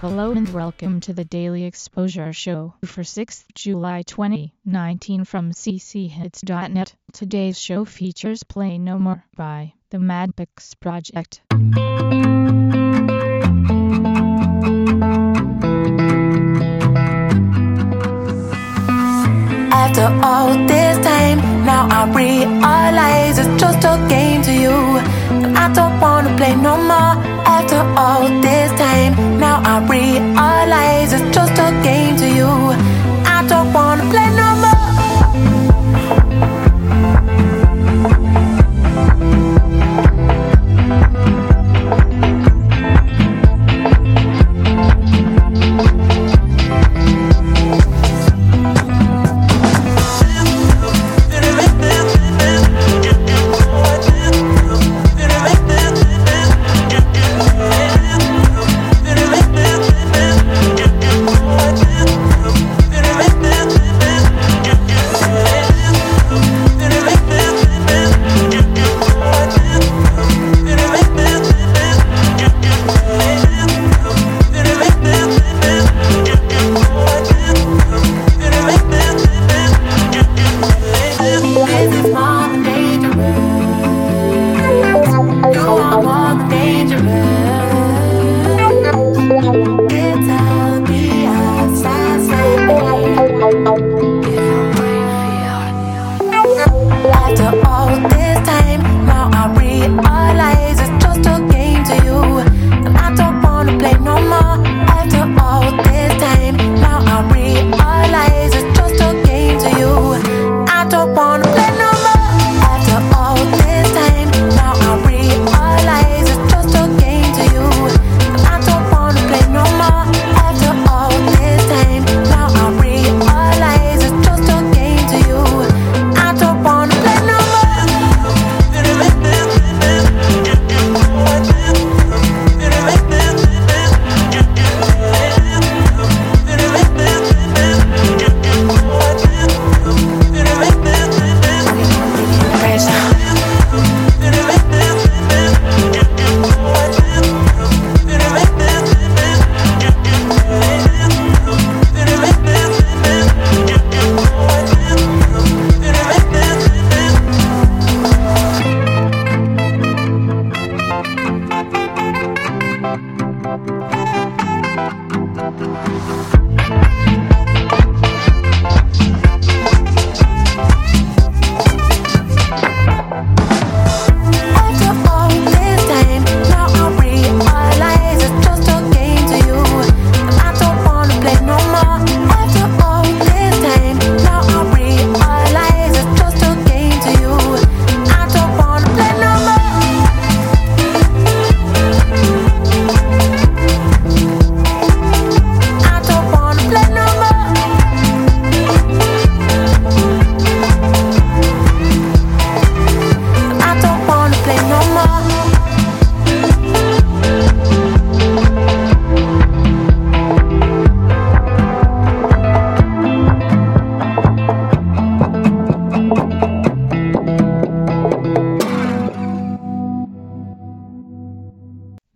Hello and welcome to the Daily Exposure Show for 6th July 2019 from cchits.net. Today's show features Play No More by the Madpix Project. After all this time, now I realize it's just a game to you. And I don't wanna play no more. After all this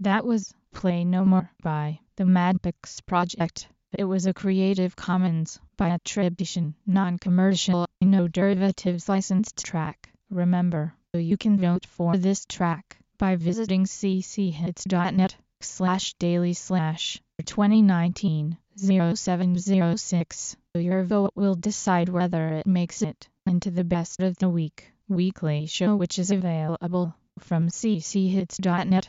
That was Play No More by the Madpix Project. It was a Creative Commons by attribution, non-commercial, no derivatives licensed track. Remember, you can vote for this track by visiting cchits.net slash daily slash 2019 0706. Your vote will decide whether it makes it into the best of the week weekly show which is available from cchits.net